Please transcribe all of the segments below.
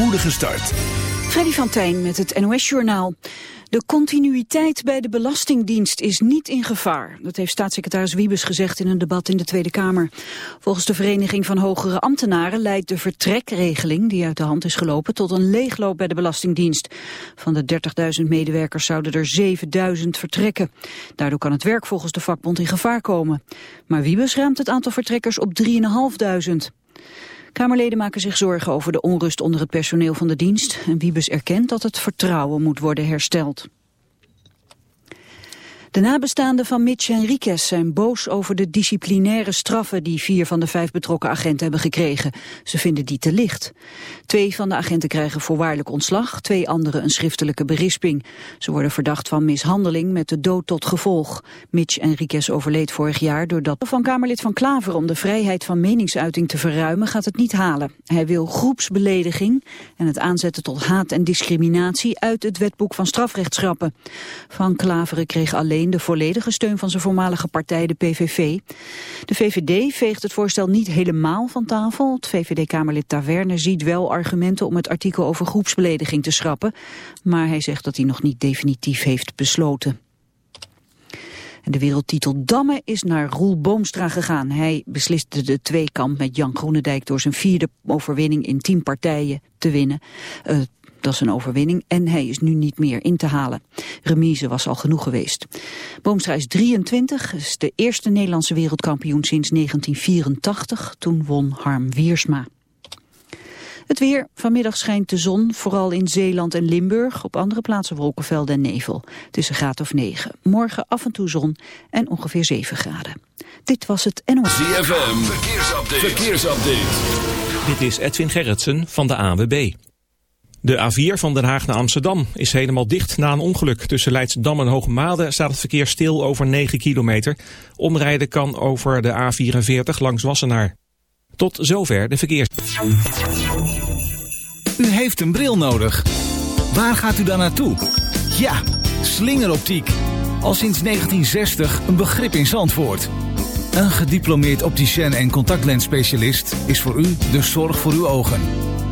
spoedige start. Freddy van Tijn met het NOS-journaal. De continuïteit bij de Belastingdienst is niet in gevaar. Dat heeft staatssecretaris Wiebes gezegd in een debat in de Tweede Kamer. Volgens de Vereniging van Hogere Ambtenaren leidt de vertrekregeling die uit de hand is gelopen tot een leegloop bij de Belastingdienst. Van de 30.000 medewerkers zouden er 7.000 vertrekken. Daardoor kan het werk volgens de vakbond in gevaar komen. Maar Wiebes ruimt het aantal vertrekkers op 3.500. Kamerleden maken zich zorgen over de onrust onder het personeel van de dienst. En Wiebes erkent dat het vertrouwen moet worden hersteld. De nabestaanden van Mitch Henriquez zijn boos over de disciplinaire straffen die vier van de vijf betrokken agenten hebben gekregen. Ze vinden die te licht. Twee van de agenten krijgen voorwaardelijk ontslag, twee anderen een schriftelijke berisping. Ze worden verdacht van mishandeling met de dood tot gevolg. Mitch Henriquez overleed vorig jaar doordat van Kamerlid van Klaver om de vrijheid van meningsuiting te verruimen gaat het niet halen. Hij wil groepsbelediging en het aanzetten tot haat en discriminatie uit het wetboek van strafrecht schrappen. Van Klaveren kreeg alleen de volledige steun van zijn voormalige partij, de PVV. De VVD veegt het voorstel niet helemaal van tafel. Het VVD-Kamerlid Taverne ziet wel argumenten om het artikel over groepsbelediging te schrappen. Maar hij zegt dat hij nog niet definitief heeft besloten. De wereldtitel Damme is naar Roel Boomstra gegaan. Hij besliste de tweekamp met Jan Groenendijk door zijn vierde overwinning in tien partijen te winnen. Uh, dat is een overwinning en hij is nu niet meer in te halen. Remise was al genoeg geweest. Boomstra is 23, is de eerste Nederlandse wereldkampioen sinds 1984. Toen won Harm Wiersma. Het weer. Vanmiddag schijnt de zon, vooral in Zeeland en Limburg. Op andere plaatsen wolkenvelden en nevel. Het is een graad of 9. Morgen af en toe zon en ongeveer 7 graden. Dit was het NOS. ZFM. Verkeersupdate. Verkeersupdate. Dit is Edwin Gerritsen van de AWB. De A4 van Den Haag naar Amsterdam is helemaal dicht na een ongeluk. Tussen Leidsdam en Hoogmade staat het verkeer stil over 9 kilometer. Omrijden kan over de A44 langs Wassenaar. Tot zover de verkeers. U heeft een bril nodig. Waar gaat u dan naartoe? Ja, slingeroptiek. Al sinds 1960 een begrip in Zandvoort. Een gediplomeerd opticien en contactlensspecialist is voor u de zorg voor uw ogen.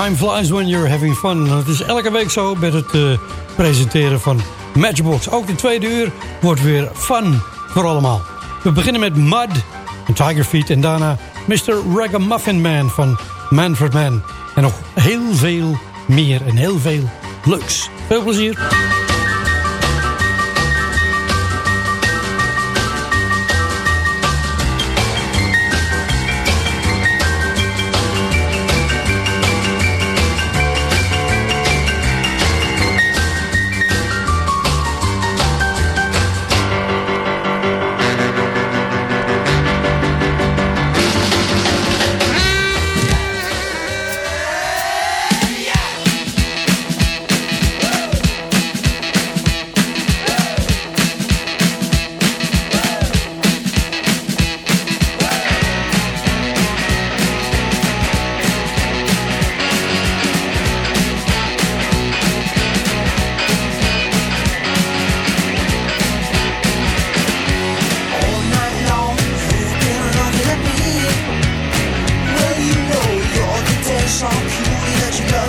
Time flies when you're having fun. Het is elke week zo met het uh, presenteren van Matchbox. Ook de tweede uur wordt weer fun voor allemaal. We beginnen met Mud en Tiger Feet. En daarna Mr. Ragamuffin Man van Manfred Man. En nog heel veel meer en heel veel leuks. Veel plezier.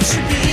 should be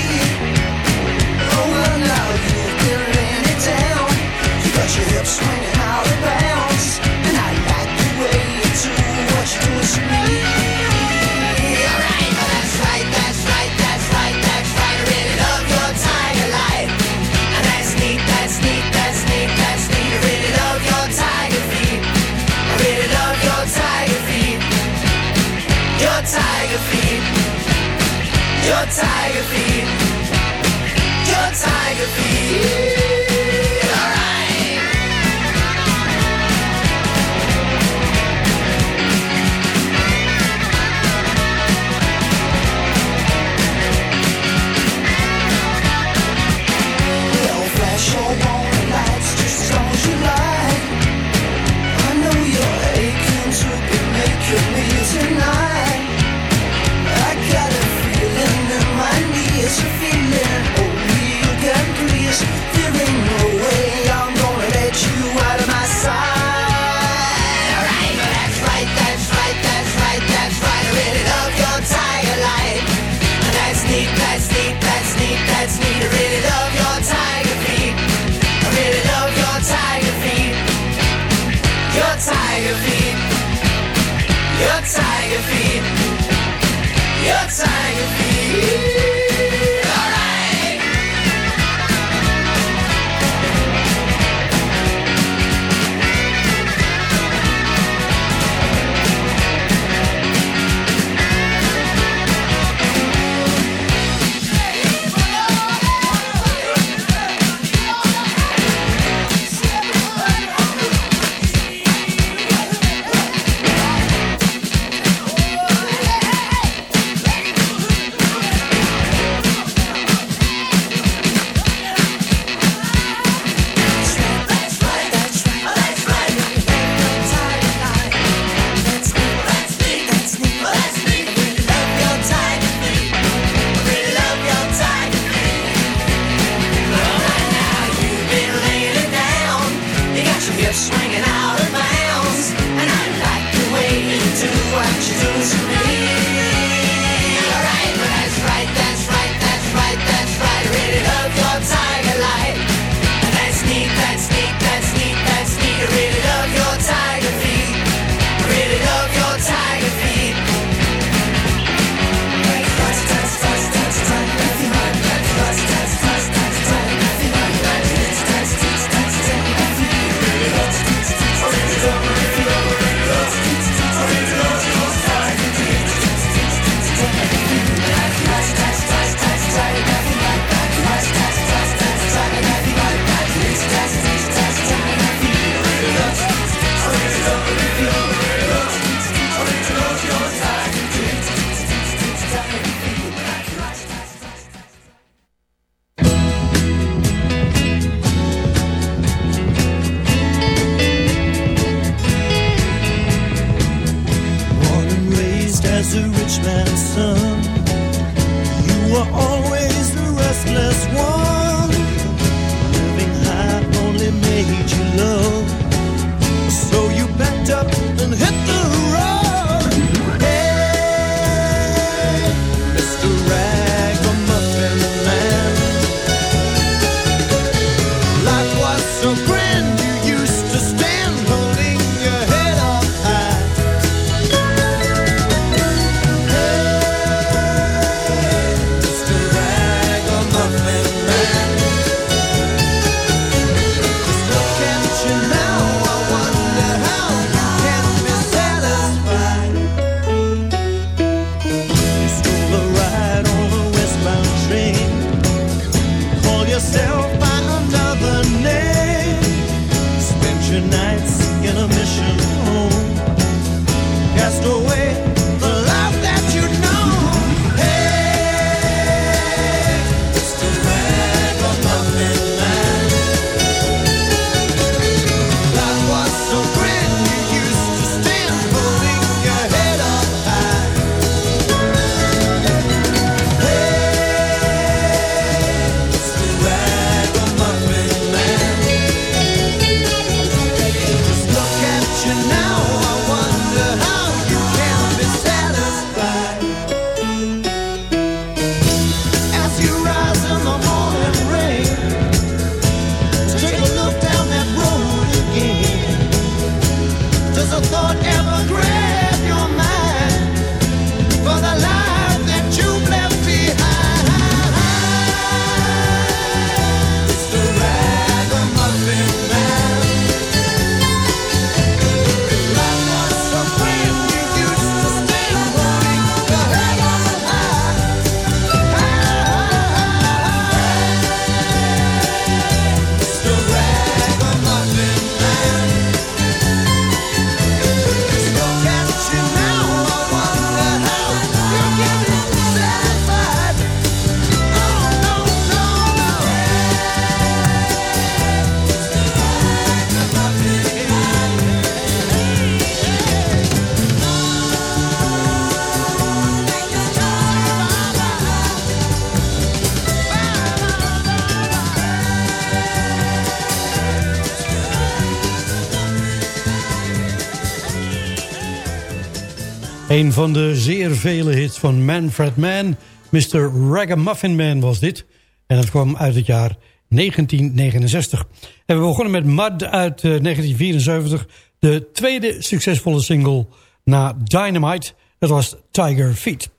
Een van de zeer vele hits van Manfred Mann. Mr. Ragamuffin Man was dit. En dat kwam uit het jaar 1969. En we begonnen met Mud uit 1974. Eh, de tweede succesvolle single na Dynamite. Dat was Tiger Feet.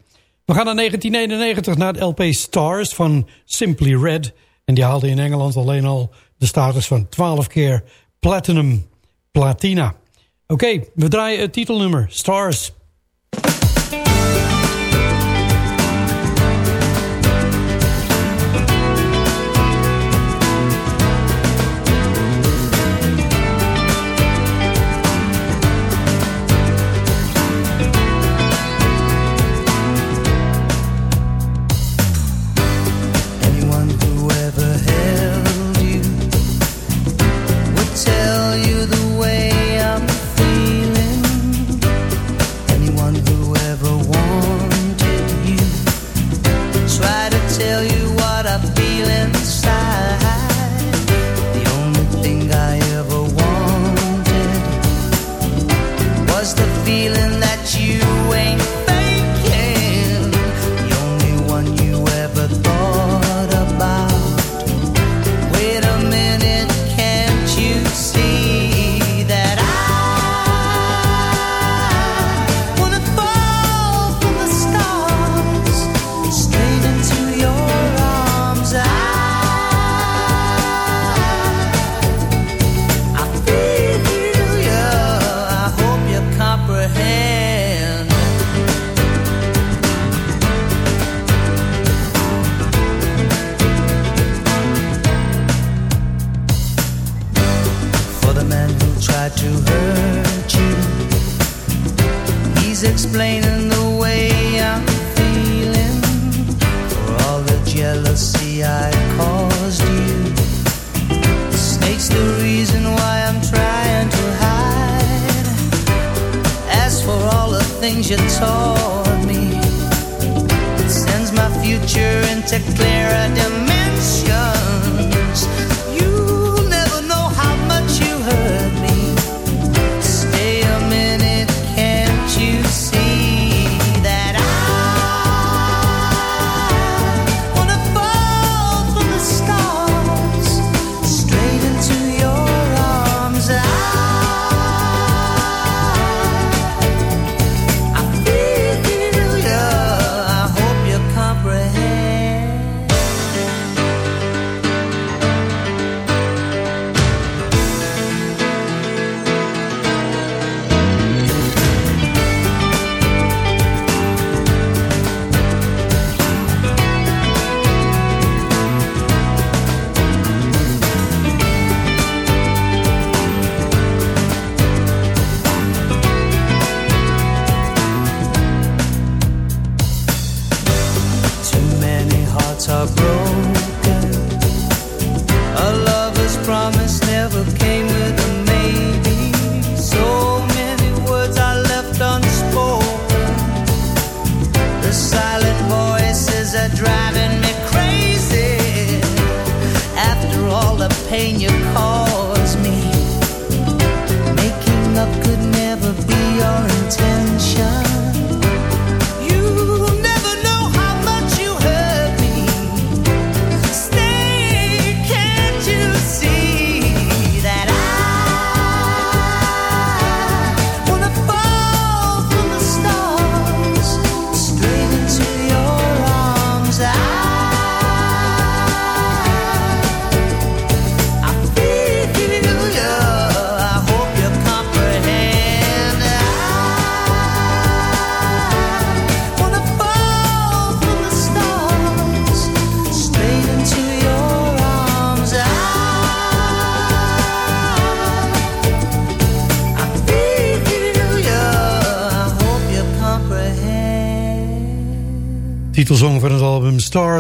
We gaan naar 1991 naar de LP Stars van Simply Red. En die haalde in Engeland alleen al de status van 12 keer Platinum Platina. Oké, we draaien het titelnummer Stars.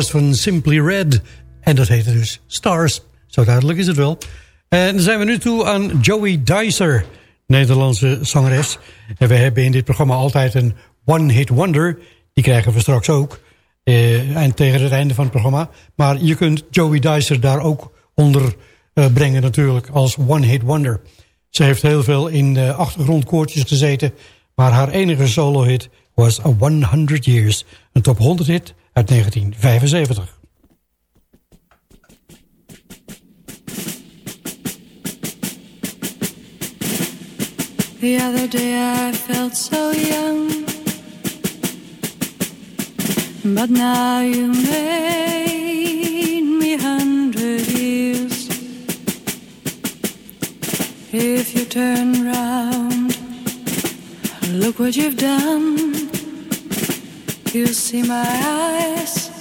Van Simply Red. En dat heette dus Stars. Zo duidelijk is het wel. En dan zijn we nu toe aan Joey Dicer, Nederlandse zangeres. En we hebben in dit programma altijd een one-hit wonder. Die krijgen we straks ook. Eh, en tegen het einde van het programma. Maar je kunt Joey Dicer daar ook onder uh, brengen natuurlijk als one-hit wonder. Ze heeft heel veel in de achtergrondkoortjes gezeten. Maar haar enige solo-hit Was a 100 Years. Een top 100 hit uit 1975. The other day I felt so young, but now you made me hundred years. If you turn round, look what you've done. You'll see my eyes,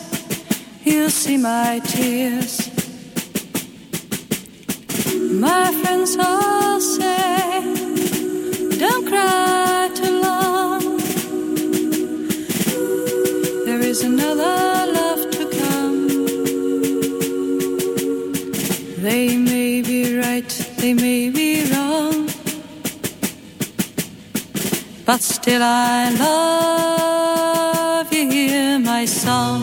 you'll see my tears. My friends all say, don't cry too long. There is another love to come. They may be right, they may be wrong. But still I love you, my song.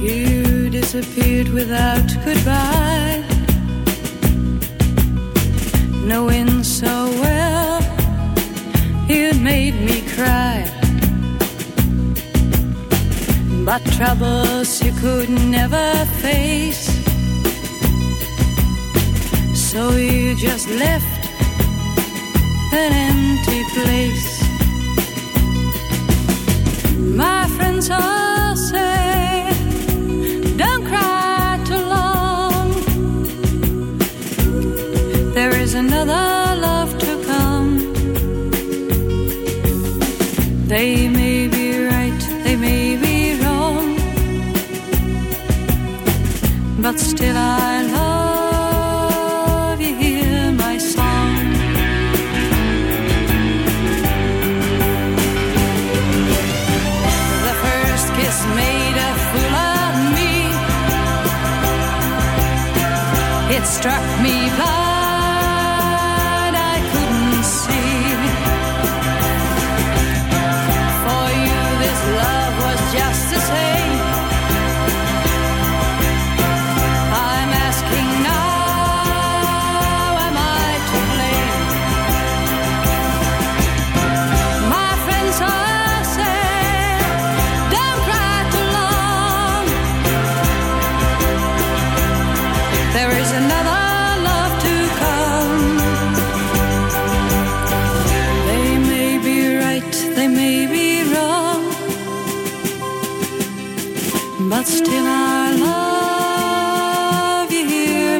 You disappeared without goodbye, knowing so well you'd made me cry. But troubles you could never face, so you just left an empty place. My friends all say, don't cry too long. There is another love to come. They may be right, they may be wrong. But still I love track still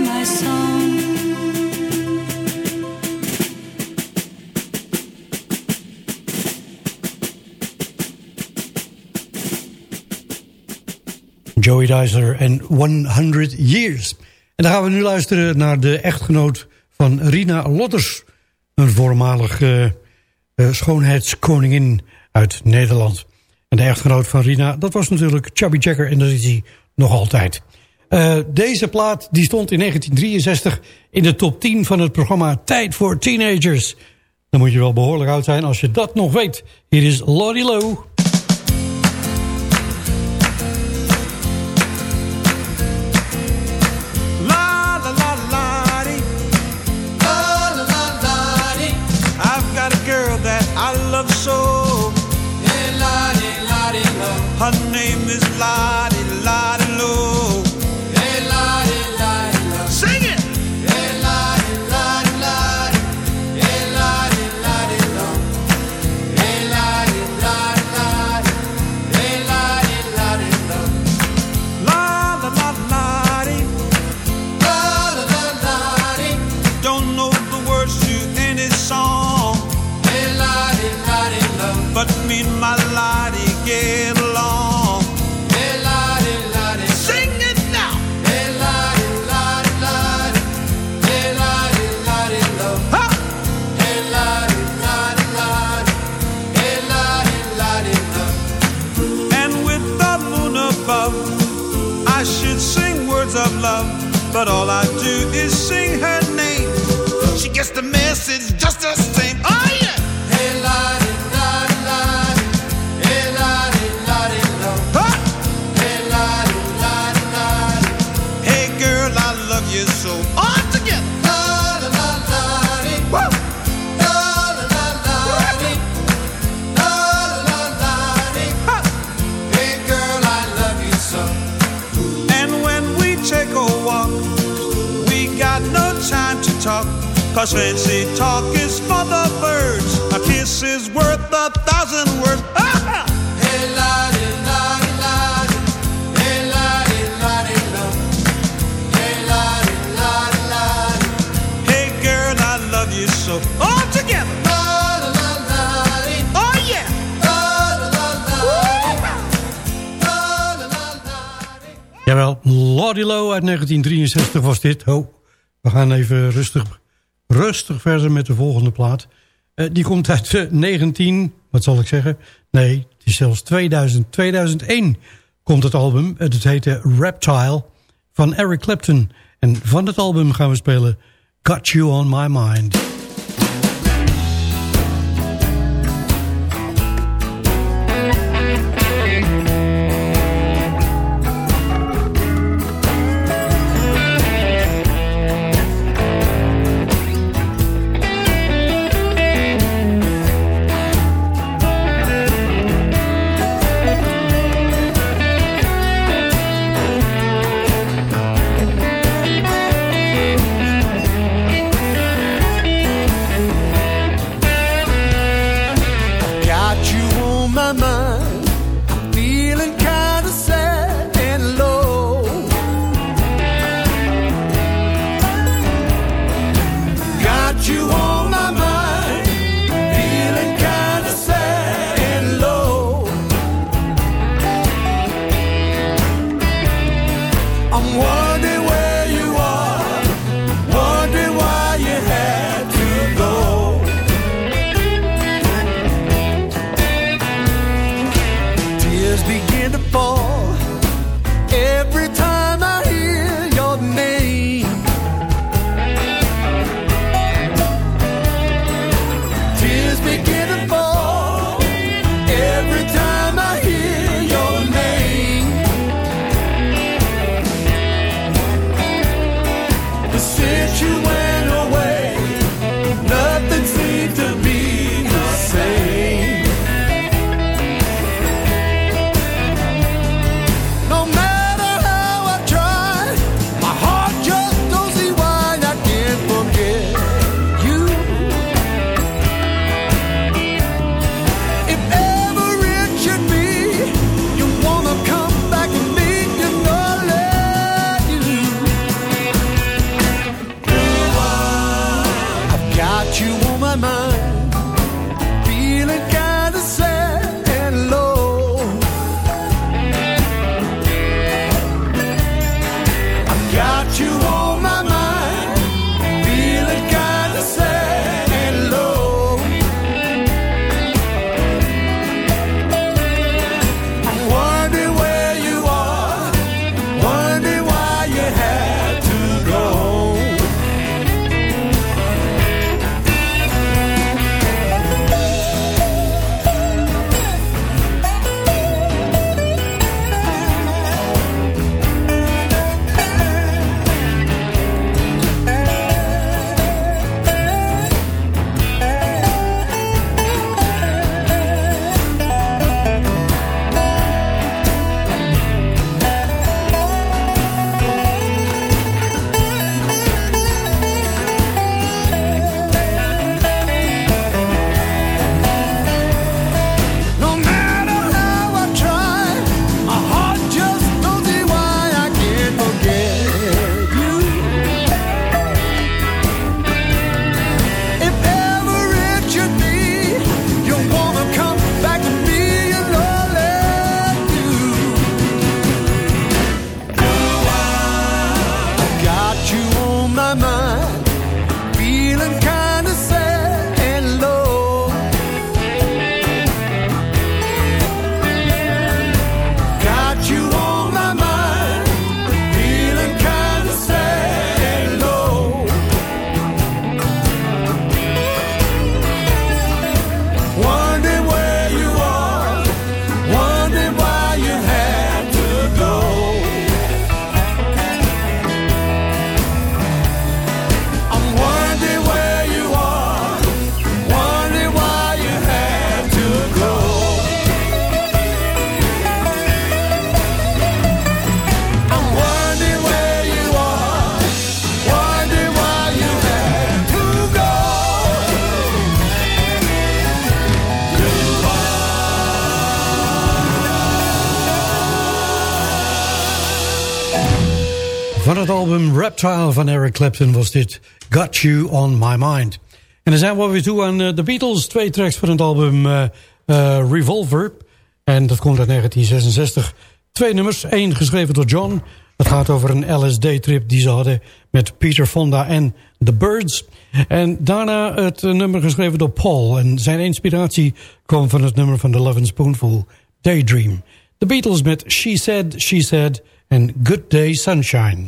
my song. Joey Dicer en 100 Years. En dan gaan we nu luisteren naar de echtgenoot van Rina Lotters. Een voormalig eh, eh, schoonheidskoningin uit Nederland. En de echtgenoot van Rina, dat was natuurlijk Chubby Checker. En dat is hij nog altijd. Eh, deze plaat die stond in 1963 in de top 10 van het programma Tijd voor Teenagers. Dan moet je wel behoorlijk oud zijn als je dat nog weet. Hier is Lottie Low. La name is love, but all I do is sing her name. She gets the message just the same. Talk, cause fancy talk is for the birds. A kiss is worth a thousand words. Hey, girl, I love you so. All together. Oh. Jawel, Low uit 1963 was dit. Oh, we gaan even rustig, rustig verder met de volgende plaat. Eh, die komt uit eh, 19, wat zal ik zeggen? Nee, het is zelfs 2000, 2001 komt het album. Het heette Reptile van Eric Clapton. En van het album gaan we spelen Got You On My Mind. Reptile van Eric Clapton was dit Got You On My Mind. En dan zijn we weer toe aan uh, de Beatles. Twee tracks van het album uh, Revolver. En dat komt uit 1966. Twee nummers. Eén geschreven door John. Het gaat over een LSD-trip die ze hadden met Peter Fonda en The Birds. En daarna het nummer geschreven door Paul. En zijn inspiratie kwam van het nummer van The Love and Spoonful, Daydream. The Beatles met She Said, She Said en Good Day Sunshine.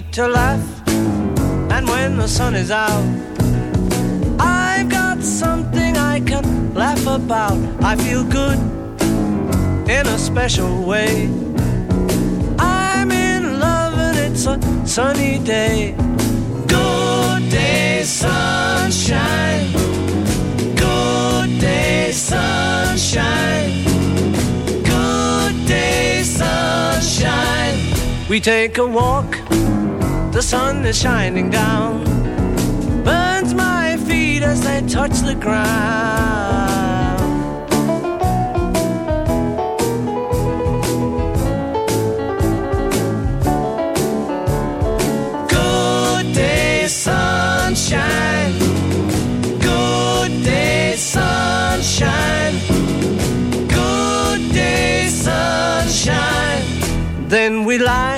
To laugh, and when the sun is out, I've got something I can laugh about. I feel good in a special way. I'm in love, and it's a sunny day. Good day, sunshine. Good day, sunshine. Good day, sunshine. We take a walk, the sun is shining down, burns my feet as they touch the ground. Good day, sunshine. Good day, sunshine. Good day, sunshine. Then we lie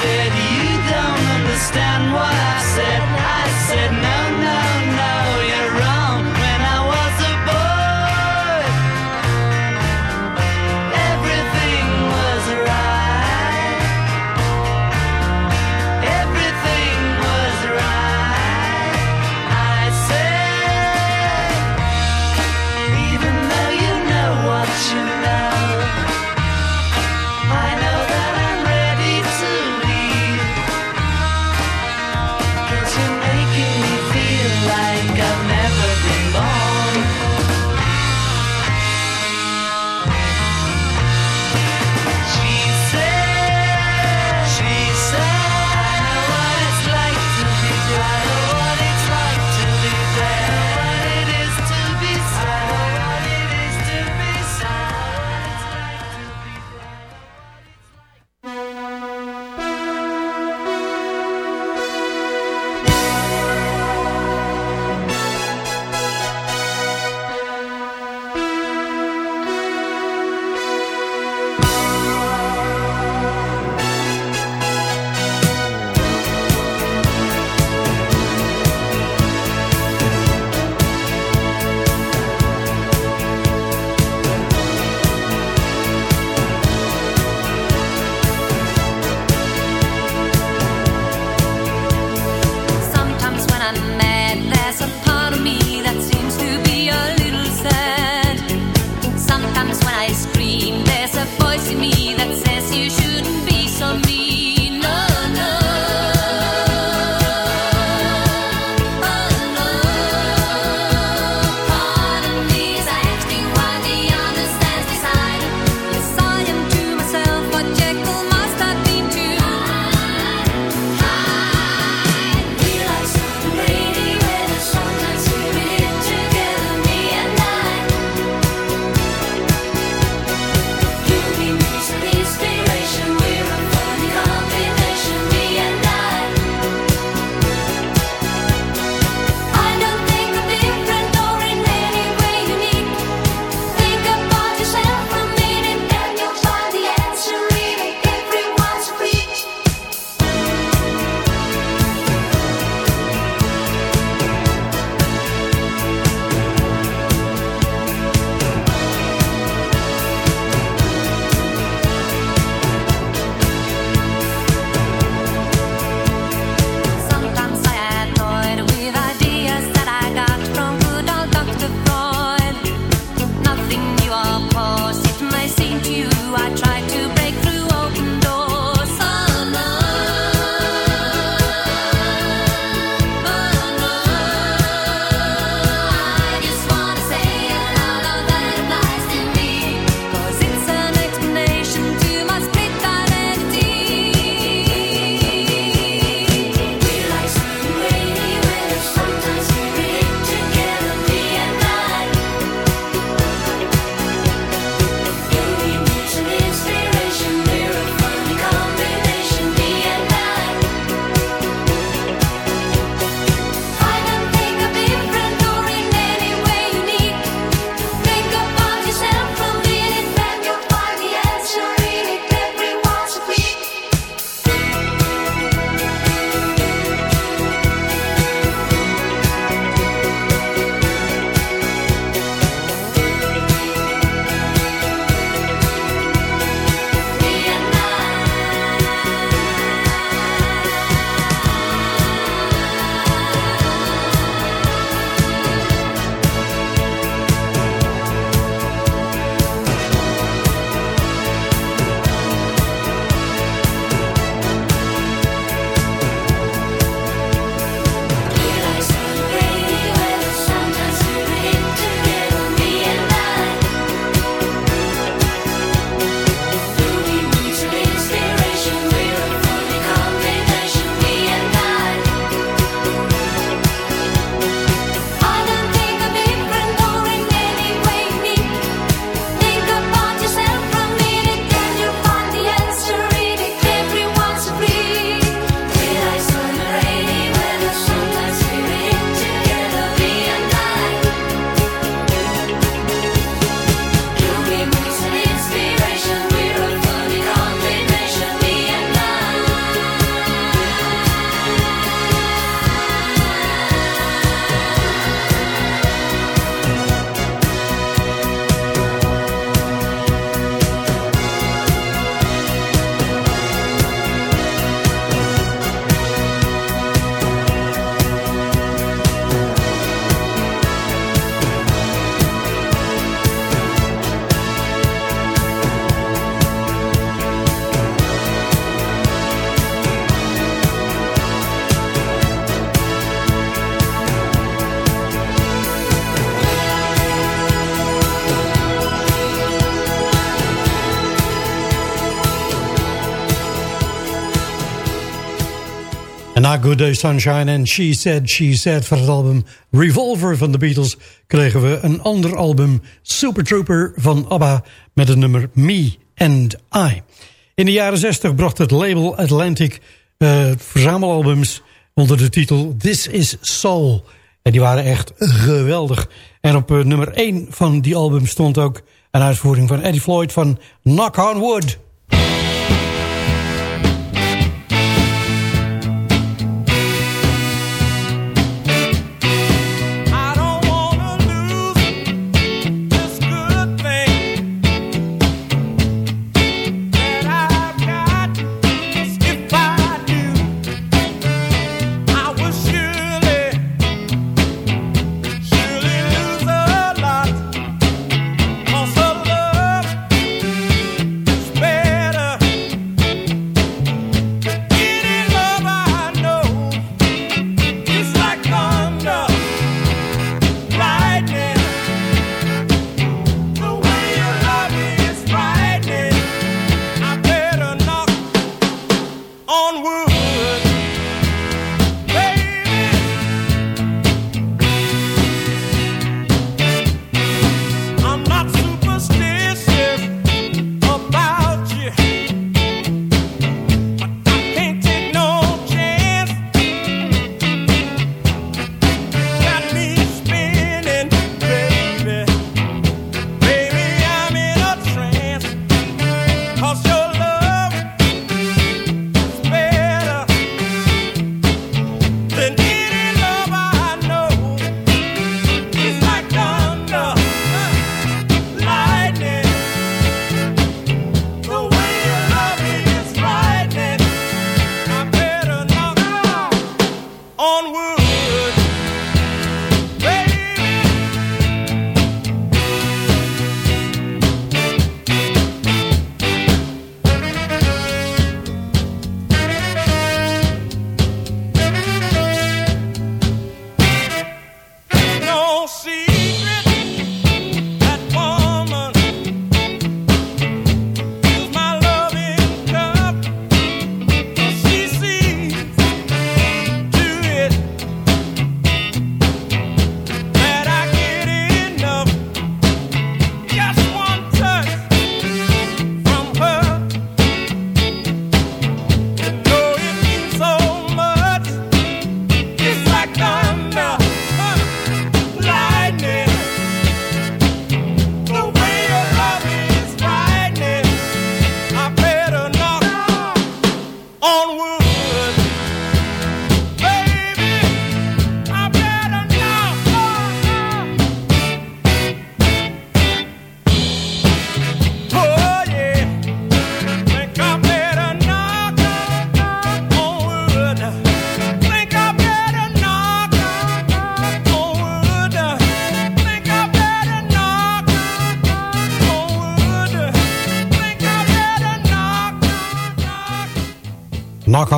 Said, You don't understand what Na Good Day Sunshine en She Said, She Said voor het album Revolver van de Beatles... kregen we een ander album, Super Trooper van ABBA... met het nummer Me and I. In de jaren 60 bracht het label Atlantic uh, verzamelalbums... onder de titel This is Soul. En die waren echt geweldig. En op uh, nummer 1 van die album stond ook een uitvoering van Eddie Floyd van Knock on Wood...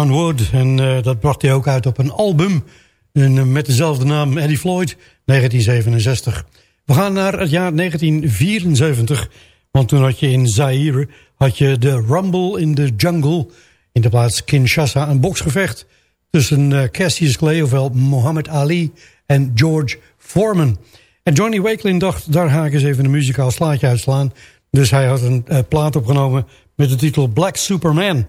Wood. En uh, dat bracht hij ook uit op een album. En, uh, met dezelfde naam Eddie Floyd, 1967. We gaan naar het jaar 1974. Want toen had je in Zaire had je de Rumble in the Jungle. In de plaats Kinshasa een boksgevecht. Tussen uh, Cassius Clay, ofwel Muhammad Ali en George Foreman. En Johnny Wakelin dacht, daar ga ik eens even een muzikaal slaatje uitslaan. Dus hij had een plaat opgenomen met de titel Black Superman...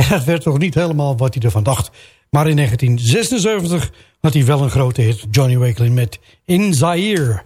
En dat werd toch niet helemaal wat hij ervan dacht. Maar in 1976 had hij wel een grote hit, Johnny Wakelin met In Zaire.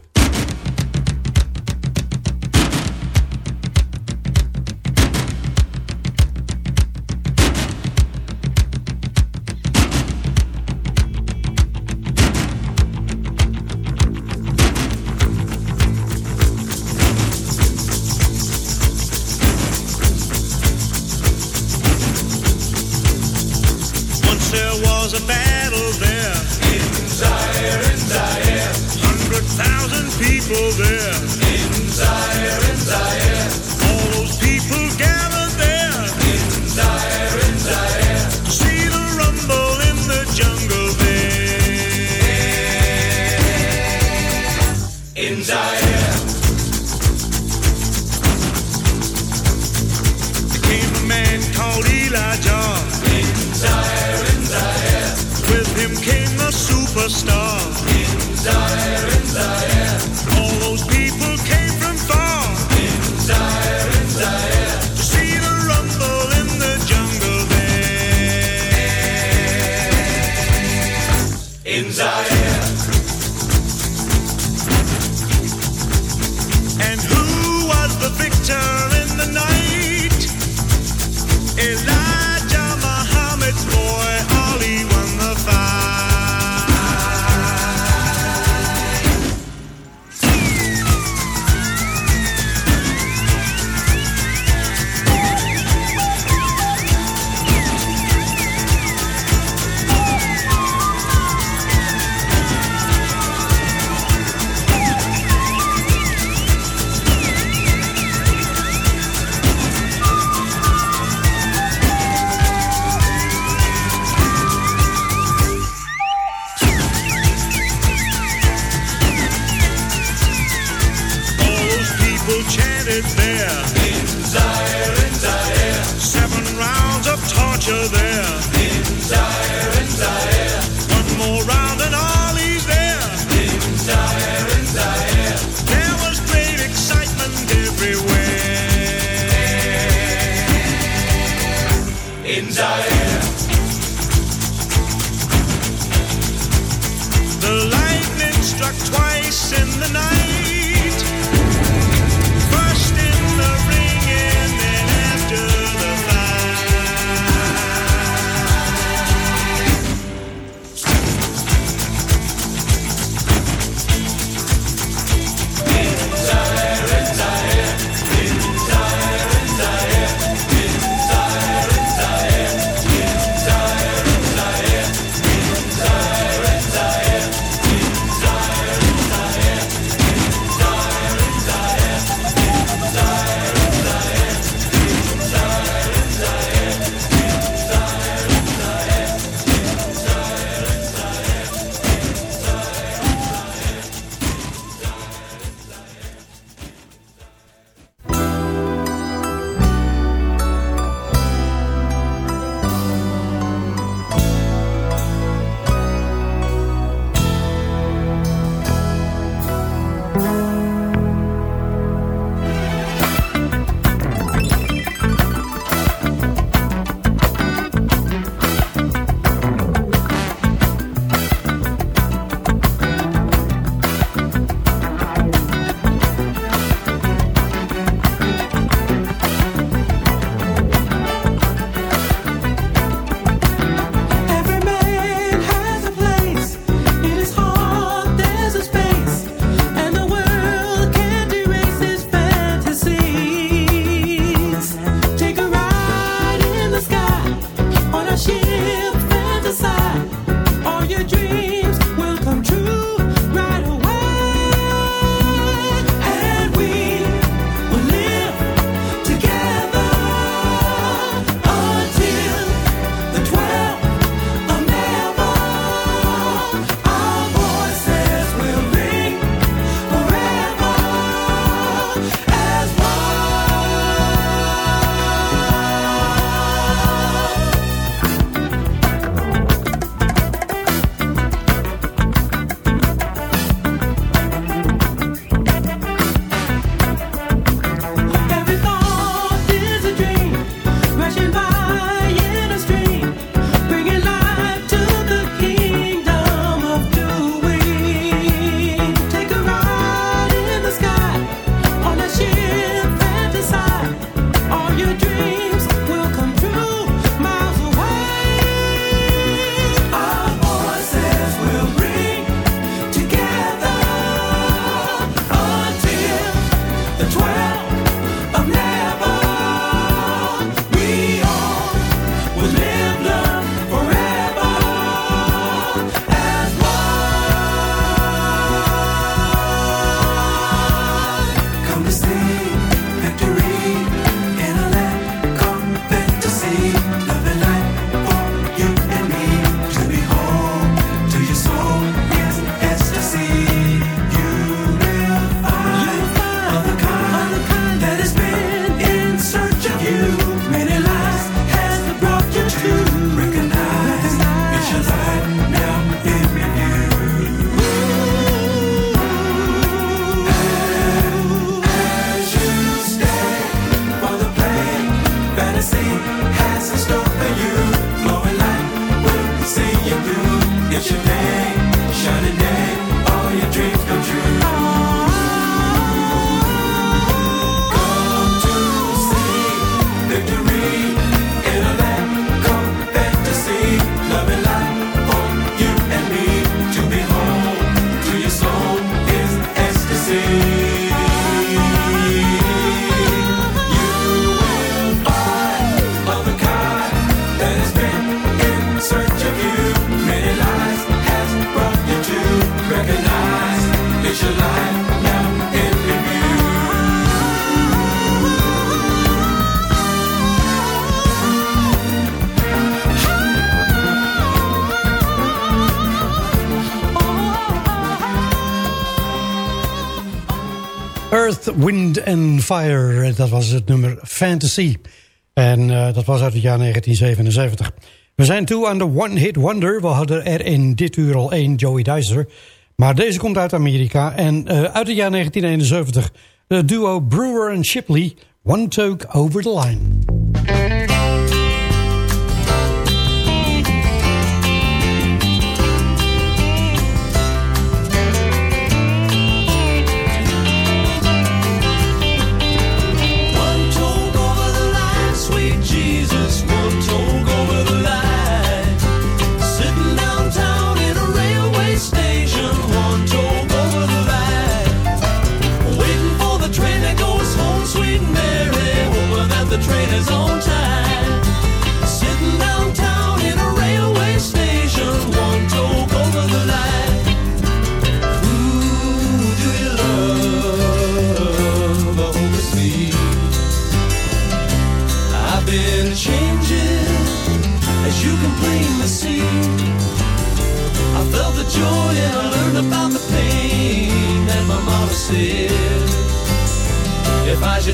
Earth, Wind and Fire. Dat was het nummer Fantasy. En eh, dat was uit het jaar 1977. We zijn toe aan de One Hit Wonder. We hadden er in dit uur al één, Joey Dicer. Maar deze komt uit Amerika. En eh, uit het jaar 1971. De duo Brewer and Shipley. One Toke Over the Line.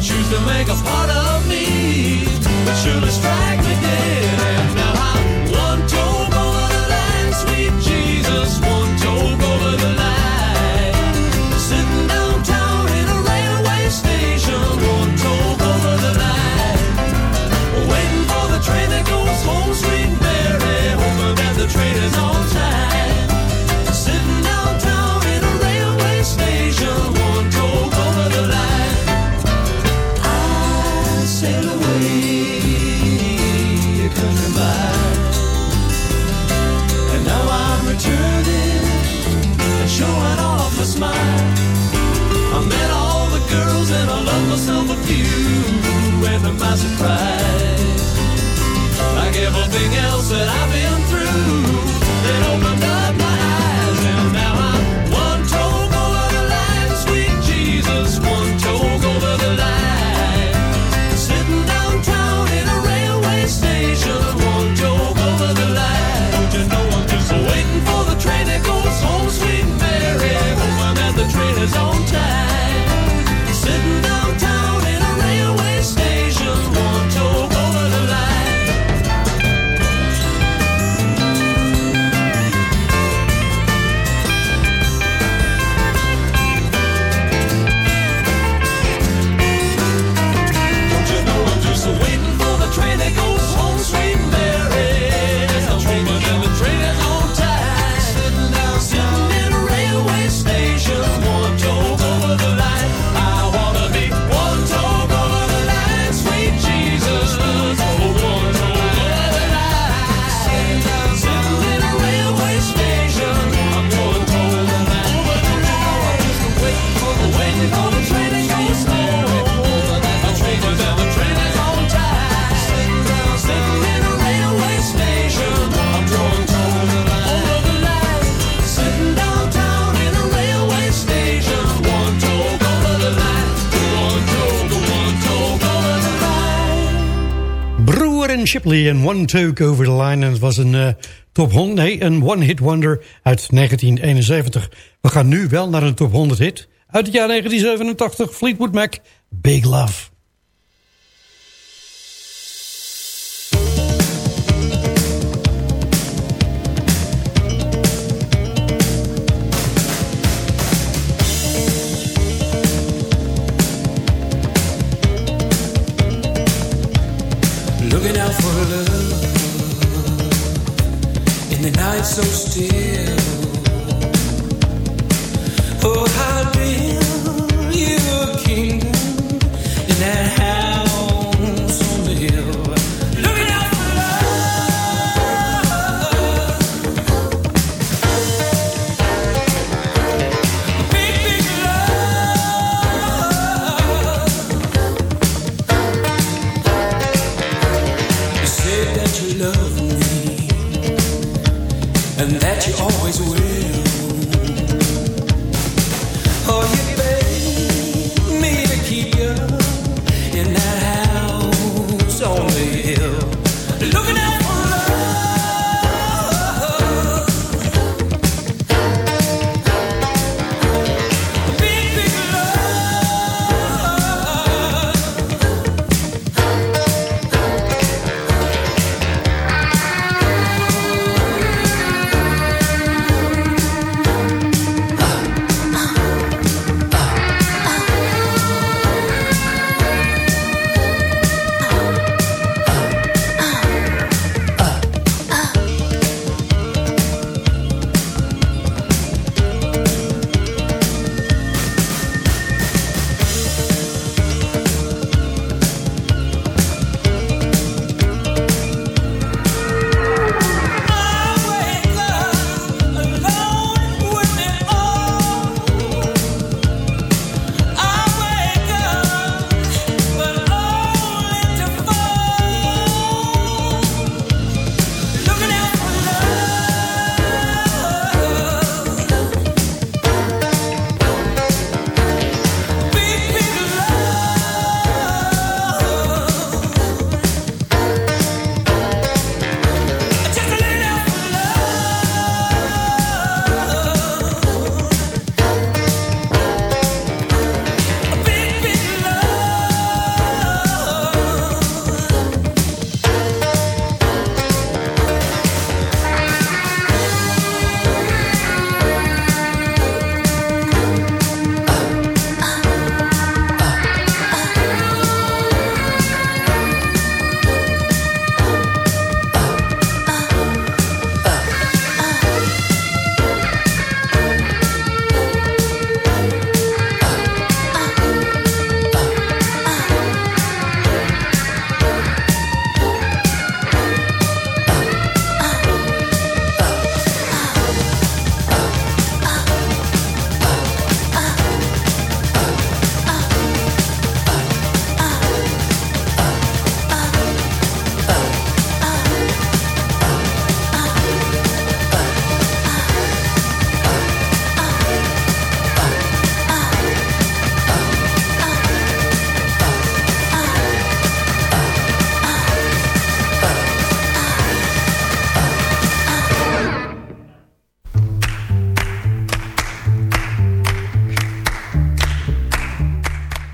choose to make a part of. Shipley en One Toke Over the Line. En het was een eh, top 100, nee, een one-hit wonder uit 1971. We gaan nu wel naar een top 100 hit uit het jaar 1987. Fleetwood Mac, Big Love.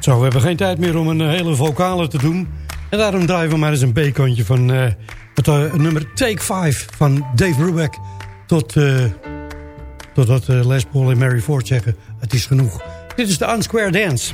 Zo, we hebben geen tijd meer om een eh, hele vocale te doen. En daarom draaien we maar eens een B-kantje van eh, het eh, nummer Take 5 van Dave Brubeck. Tot, totdat Les Paul en Mary Ford zeggen, het is genoeg. Dit is de Unsquare Dance.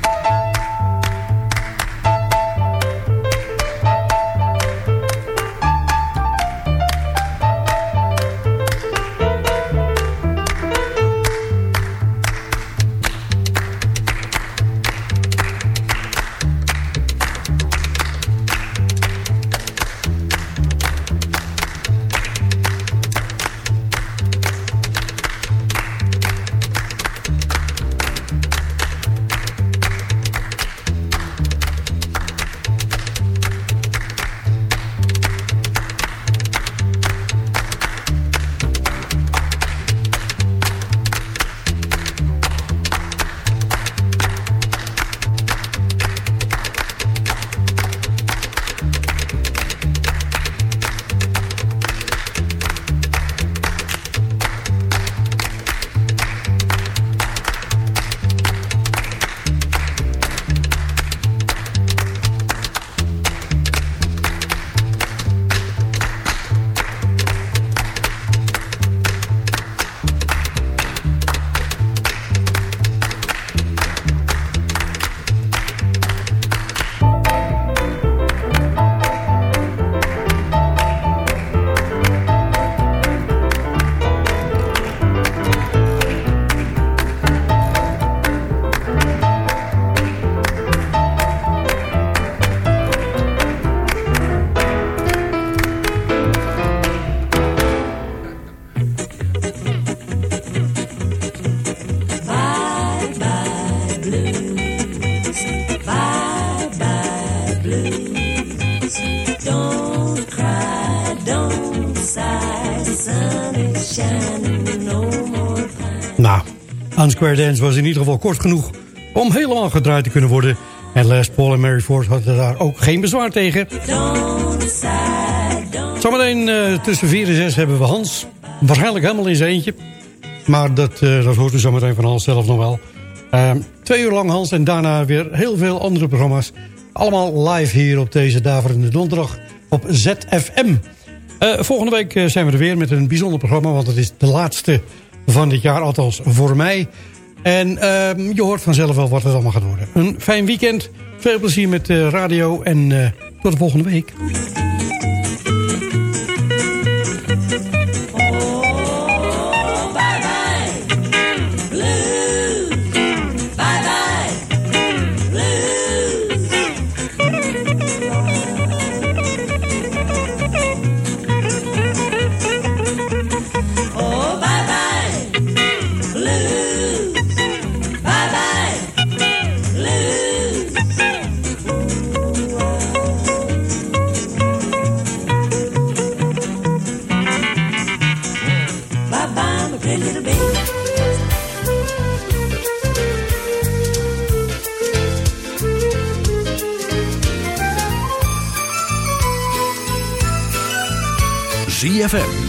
Unsquare Dance was in ieder geval kort genoeg om helemaal gedraaid te kunnen worden. En Les Paul en Mary Ford hadden daar ook geen bezwaar tegen. Zometeen eh, tussen 4 en 6 hebben we Hans. Waarschijnlijk helemaal in zijn eentje. Maar dat, eh, dat hoort u zometeen van Hans zelf nog wel. Ehm, twee uur lang Hans en daarna weer heel veel andere programma's. Allemaal live hier op deze daverende donderdag op ZFM. Eh, volgende week zijn we er weer met een bijzonder programma... want het is de laatste van dit jaar, althans voor mij. En ehm, je hoort vanzelf wel wat het allemaal gaat worden. Een fijn weekend, veel plezier met de radio en eh, tot de volgende week. ZFM.